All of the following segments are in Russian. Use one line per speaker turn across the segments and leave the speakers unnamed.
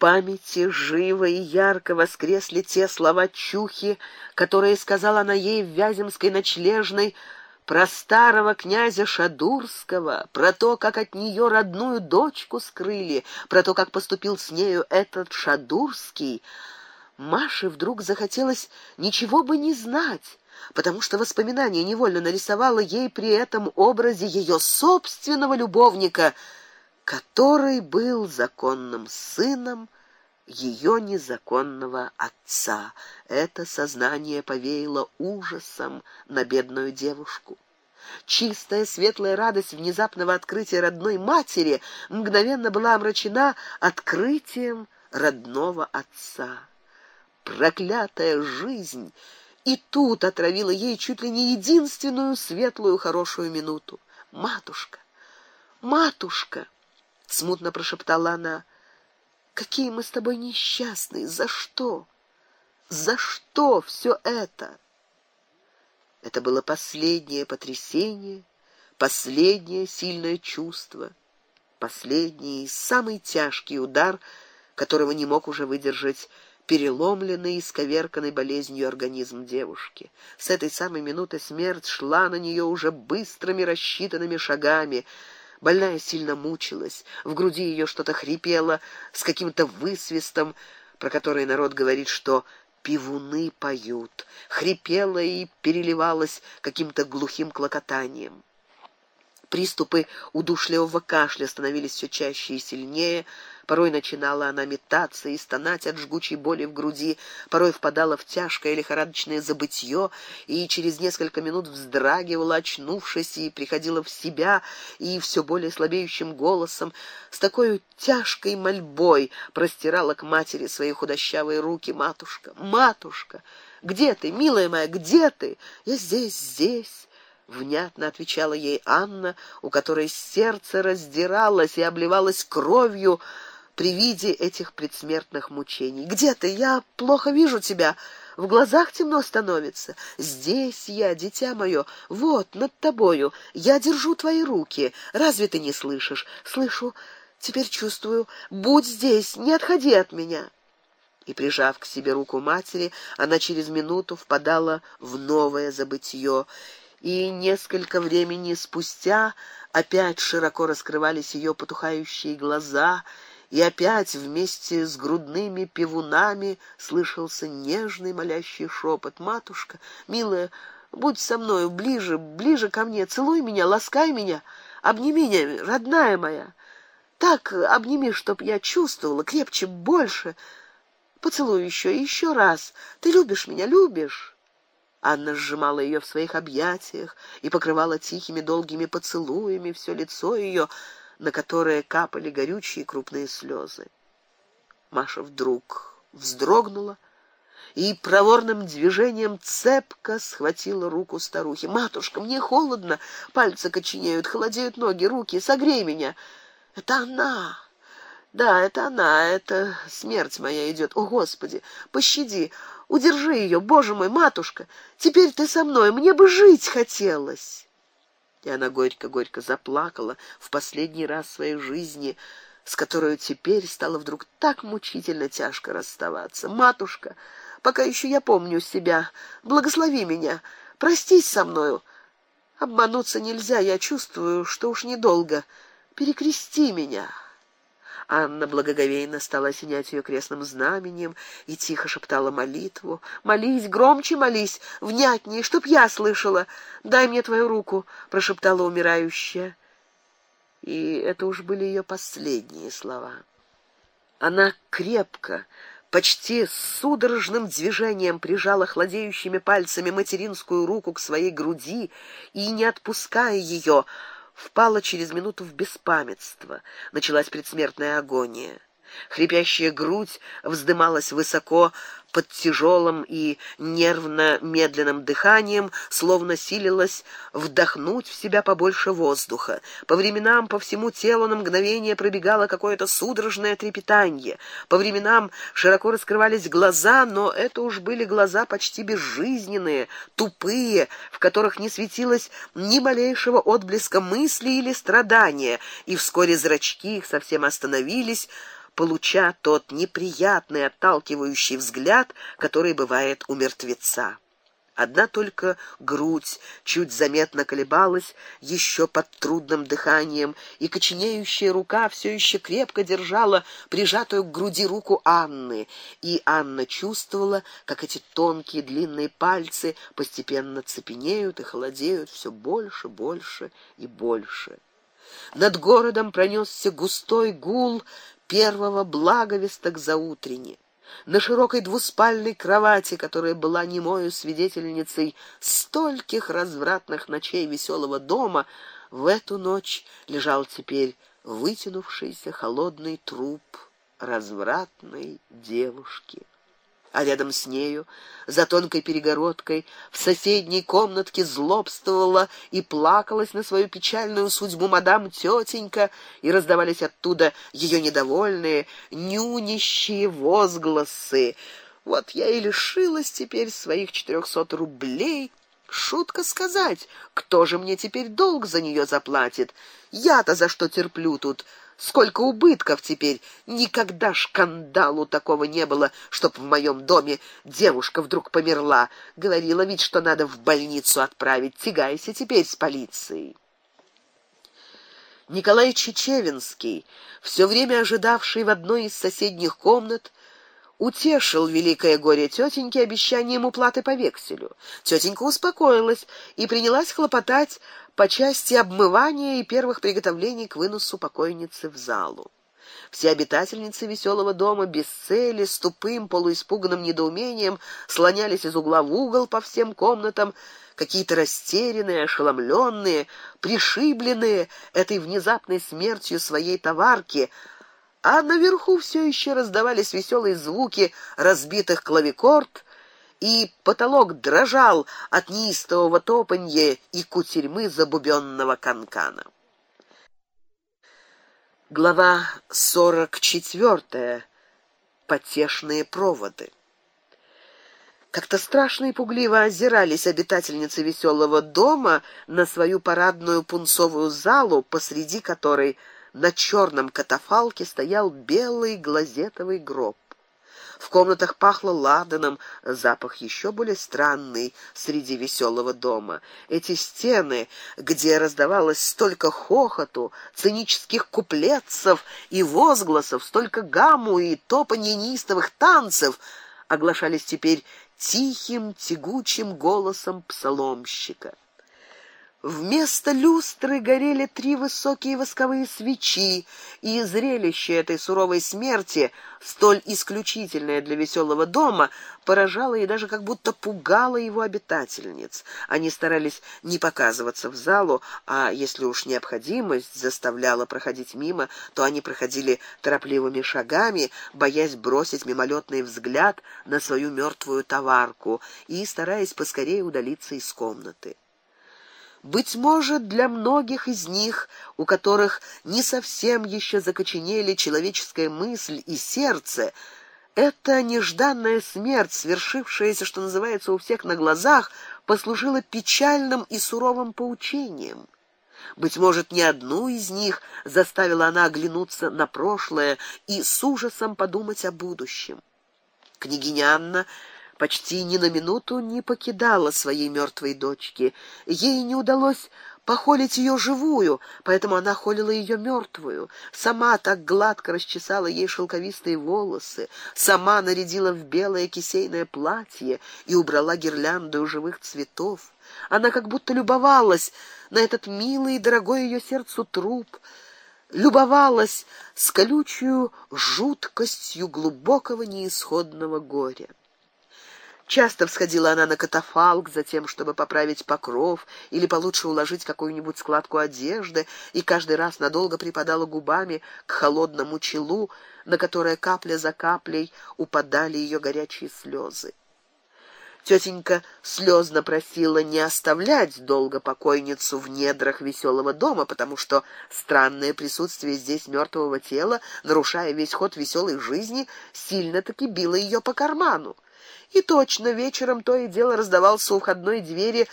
памяти живо и ярко воскресли те слова чухи, которые сказала она ей в Вяземской ночлежной про старого князя Шадурского, про то, как от нее родную дочку скрыли, про то, как поступил с нею этот Шадурский. Маше вдруг захотелось ничего бы не знать, потому что воспоминание невольно нарисовало ей при этом образе ее собственного любовника — который был законным сыном ее незаконного отца. Это сознание повеяло ужасом на бедную девушку. Чистая светлая радость внезапного открытия родной матери мгновенно была омрачена открытием родного отца. Проклятая жизнь и тут отравила ей чуть ли не единственную светлую хорошую минуту. Матушка, матушка смутно прошептала она. Какие мы с тобой несчастные, за что? За что все это? Это было последнее потрясение, последнее сильное чувство, последний самый тяжкий удар, которого не мог уже выдержать переломленный и сковерканный болезнью организм девушки. С этой самой минуты смерть шла на нее уже быстрыми рассчитанными шагами. Больная сильно мучилась, в груди ее что-то хрипело с каким-то высвистом, про который народ говорит, что пивуны поют, хрипело и переливалось каким-то глухим клокотанием. Приступы удушливого кашля становились все чаще и сильнее, Порой начинала она метаться и стонать от жгучей боли в груди, порой впадала в тяжкое лихорадочное забытье и через несколько минут вздрагивала, очнувшись, и приходила в себя, и все более слабеющим голосом с такой тяжкой мольбой простирала к матери свои худощавые руки: "Матушка, матушка, где ты, милая моя, где ты? Я здесь, здесь" внятно отвечала ей Анна, у которой сердце раздиралось и обливалось кровью при виде этих предсмертных мучений. Где ты? Я плохо вижу тебя. В глазах темно становится. Здесь я, дитя мое, вот над тобою. Я держу твои руки. Разве ты не слышишь? Слышу. Теперь чувствую. Будь здесь, не отходи от меня. И прижав к себе руку матери, она через минуту впадала в новое забытье, и несколько времени спустя опять широко раскрывались ее потухающие глаза, и опять вместе с грудными певунами слышался нежный молящий шепот: "Матушка, милая, будь со мною ближе, ближе ко мне, целуй меня, ласкай меня, обними меня, родная моя. Так обними, чтоб я чувствовала крепче, больше. Поцелуй еще и еще раз. Ты любишь меня, любишь?" Анна сжимала ее в своих объятиях и покрывала тихими долгими поцелуями все лицо ее на которое капали горючие крупные слезы. Маша вдруг вздрогнула и проворным движением цепко схватила руку старухи. Матушка, мне холодно, пальцы коченеют, холодеют ноги, руки, согрей меня. Это она. Да, это она, это смерть моя идет. О, Господи, пощади, удержи ее, Боже мой, матушка. Теперь ты со мной, мне бы жить хотелось. И она горько-горько заплакала в последний раз в своей жизни, с которой теперь стало вдруг так мучительно тяжко расставаться. Матушка, пока еще я помню себя, благослови меня, простись со мною. Обмануться нельзя, я чувствую, что уж недолго. Перекрести меня. Анна благоговейно стала осенять ее крестным знаменем и тихо шептала молитву. «Молись, громче молись, внятнее, чтоб я слышала. Дай мне твою руку», — прошептала умирающая. И это уж были ее последние слова. Она крепко, почти судорожным движением прижала хладеющими пальцами материнскую руку к своей груди и, не отпуская ее, впала через минуту в беспамятство. Началась предсмертная агония. Хрипящая грудь вздымалась высоко под тяжелым и нервно-медленным дыханием, словно силилась вдохнуть в себя побольше воздуха. По временам по всему телу на мгновение пробегало какое-то судорожное трепетание. По временам широко раскрывались глаза, но это уж были глаза почти безжизненные, тупые, в которых не светилось ни малейшего отблеска мысли или страдания, и вскоре зрачки их совсем остановились, получа тот неприятный отталкивающий взгляд, который бывает у мертвеца. Одна только грудь чуть заметно колебалась еще под трудным дыханием, и коченеющая рука все еще крепко держала прижатую к груди руку Анны, и Анна чувствовала, как эти тонкие длинные пальцы постепенно цепенеют и холодеют все больше, больше и больше. Над городом пронесся густой гул первого благовесток за утренне на широкой двуспальной кровати, которая была немою свидетельницей стольких развратных ночей веселого дома, в эту ночь лежал теперь вытянувшийся холодный труп развратной девушки а рядом с нею, за тонкой перегородкой, в соседней комнатке злобствовала и плакалась на свою печальную судьбу мадам тетенька, и раздавались оттуда ее недовольные, нюнищие возгласы. Вот я и лишилась теперь своих четырехсот рублей. Шутка сказать, кто же мне теперь долг за нее заплатит? Я-то за что терплю тут? Сколько убытков теперь! Никогда шкандалу такого не было, чтоб в моем доме девушка вдруг померла. Говорила ведь, что надо в больницу отправить. Тягайся теперь с полицией. Николай Чечевинский, все время ожидавший в одной из соседних комнат, утешил великое горе тетеньки обещанием уплаты по векселю. Тетенька успокоилась и принялась хлопотать по части обмывания и первых приготовлений к выносу покойницы в залу. Все обитательницы веселого дома без цели, с тупым полуиспуганным недоумением слонялись из угла в угол по всем комнатам, какие-то растерянные, ошеломленные, пришибленные этой внезапной смертью своей товарки, а наверху все еще раздавались веселые звуки разбитых клавикорд, и потолок дрожал от неистового топанья и кутерьмы забубенного канкана. Глава сорок четвертая. Потешные проводы. Как-то страшно и пугливо озирались обитательницы веселого дома на свою парадную пунцовую залу, посреди которой на черном катафалке стоял белый глазетовый гроб. В комнатах пахло ладаном, запах еще более странный среди веселого дома. Эти стены, где раздавалось столько хохоту, цинических куплетцев и возгласов, столько гамму и топанья неистовых танцев, оглашались теперь тихим, тягучим голосом псаломщика. Вместо люстры горели три высокие восковые свечи, и зрелище этой суровой смерти, столь исключительное для веселого дома, поражало и даже как будто пугало его обитательниц. Они старались не показываться в залу, а если уж необходимость заставляла проходить мимо, то они проходили торопливыми шагами, боясь бросить мимолетный взгляд на свою мертвую товарку и стараясь поскорее удалиться из комнаты. Быть может, для многих из них, у которых не совсем еще закоченели человеческая мысль и сердце, эта нежданная смерть, свершившаяся, что называется, у всех на глазах, послужила печальным и суровым поучением. Быть может, ни одну из них заставила она оглянуться на прошлое и с ужасом подумать о будущем. Княгиня Анна почти ни на минуту не покидала своей мертвой дочки. Ей не удалось похолить ее живую, поэтому она холила ее мертвую. Сама так гладко расчесала ей шелковистые волосы, сама нарядила в белое кисейное платье и убрала гирлянду живых цветов. Она как будто любовалась на этот милый и дорогой ее сердцу труп, любовалась с колючую жуткостью глубокого неисходного горя. Часто всходила она на катафалк за тем, чтобы поправить покров или получше уложить какую-нибудь складку одежды, и каждый раз надолго припадала губами к холодному челу, на которое капля за каплей упадали ее горячие слезы. Тетенька слезно просила не оставлять долго покойницу в недрах веселого дома, потому что странное присутствие здесь мертвого тела, нарушая весь ход веселой жизни, сильно-таки било ее по карману. И точно вечером то и дело раздавался у входной двери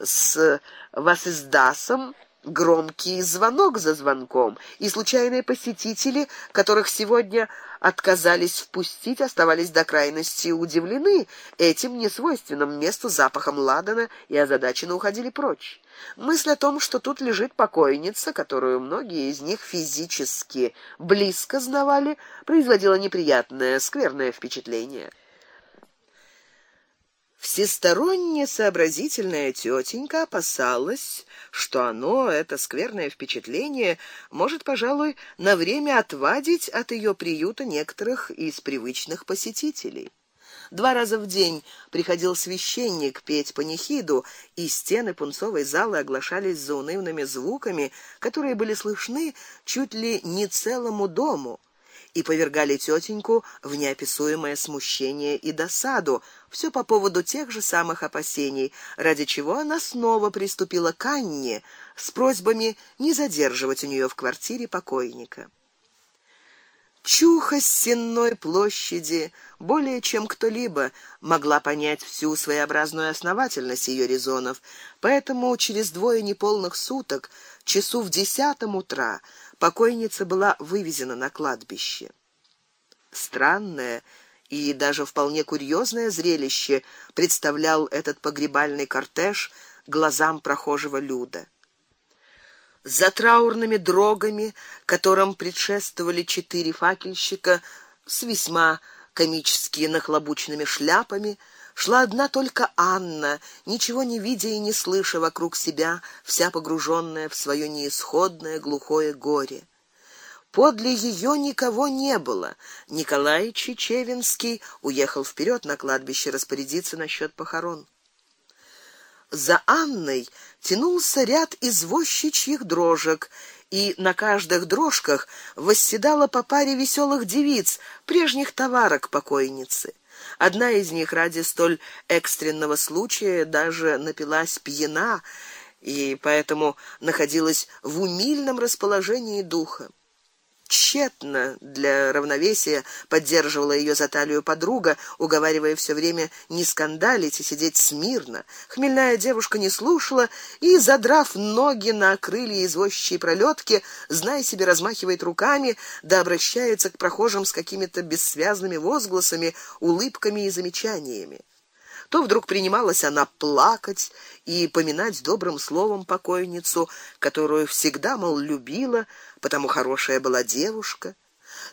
с вас издасом громкий звонок за звонком, и случайные посетители, которых сегодня отказались впустить, оставались до крайности удивлены этим несвойственным месту запахом ладана и озадаченно уходили прочь. Мысль о том, что тут лежит покойница, которую многие из них физически близко знавали, производила неприятное, скверное впечатление. Всесторонне сообразительная тетенька опасалась, что оно, это скверное впечатление, может, пожалуй, на время отвадить от ее приюта некоторых из привычных посетителей. Два раза в день приходил священник петь панихиду, и стены пунцовой залы оглашались заунывными звуками, которые были слышны чуть ли не целому дому и повергали тетеньку в неописуемое смущение и досаду, все по поводу тех же самых опасений, ради чего она снова приступила к Анне с просьбами не задерживать у нее в квартире покойника. Чуха с Сенной площади более чем кто-либо могла понять всю своеобразную основательность ее резонов, поэтому через двое неполных суток, часу в десятом утра, покойница была вывезена на кладбище. Странное и даже вполне курьезное зрелище представлял этот погребальный кортеж глазам прохожего люда. За траурными дрогами, которым предшествовали четыре факельщика с весьма комически нахлобученными шляпами, шла одна только Анна, ничего не видя и не слыша вокруг себя, вся погруженная в свое неисходное глухое горе. Подле ее никого не было. Николай Чечевинский уехал вперед на кладбище распорядиться насчет похорон. За Анной тянулся ряд извозчичьих дрожек, и на каждых дрожках восседала по паре веселых девиц, прежних товарок покойницы. Одна из них ради столь экстренного случая даже напилась пьяна и поэтому находилась в умильном расположении духа. Тщетно для равновесия поддерживала ее за талию подруга, уговаривая все время не скандалить и сидеть смирно. Хмельная девушка не слушала и, задрав ноги на крылья извозчей пролетки, зная себе, размахивает руками, да обращается к прохожим с какими-то бессвязными возгласами, улыбками и замечаниями то вдруг принималась она плакать и поминать добрым словом покойницу, которую всегда мол любила, потому хорошая была девушка.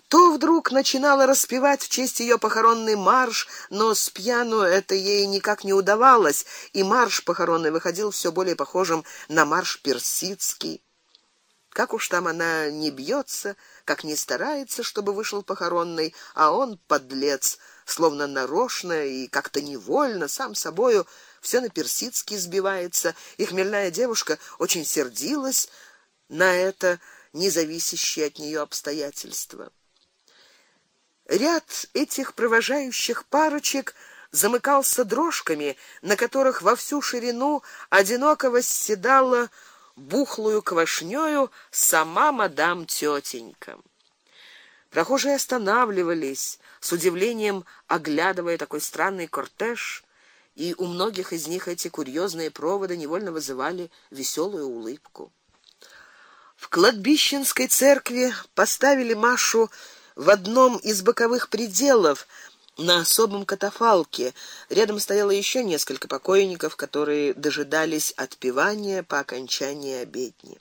То вдруг начинала распевать в честь ее похоронный марш, но с пьяну это ей никак не удавалось, и марш похоронный выходил все более похожим на марш персидский. Как уж там она не бьется, как не старается, чтобы вышел похоронный, а он подлец словно нарочно и как-то невольно сам собою все на персидский сбивается, и хмельная девушка очень сердилась на это независящее от нее обстоятельство. Ряд этих провожающих парочек замыкался дрожками, на которых во всю ширину одиноко восседала бухлую квашнёю сама мадам тетенька. Прохожие останавливались, с удивлением оглядывая такой странный кортеж, и у многих из них эти курьезные проводы невольно вызывали веселую улыбку. В кладбищенской церкви поставили Машу в одном из боковых пределов на особом катафалке. Рядом стояло еще несколько покойников, которые дожидались отпевания по окончании обедни.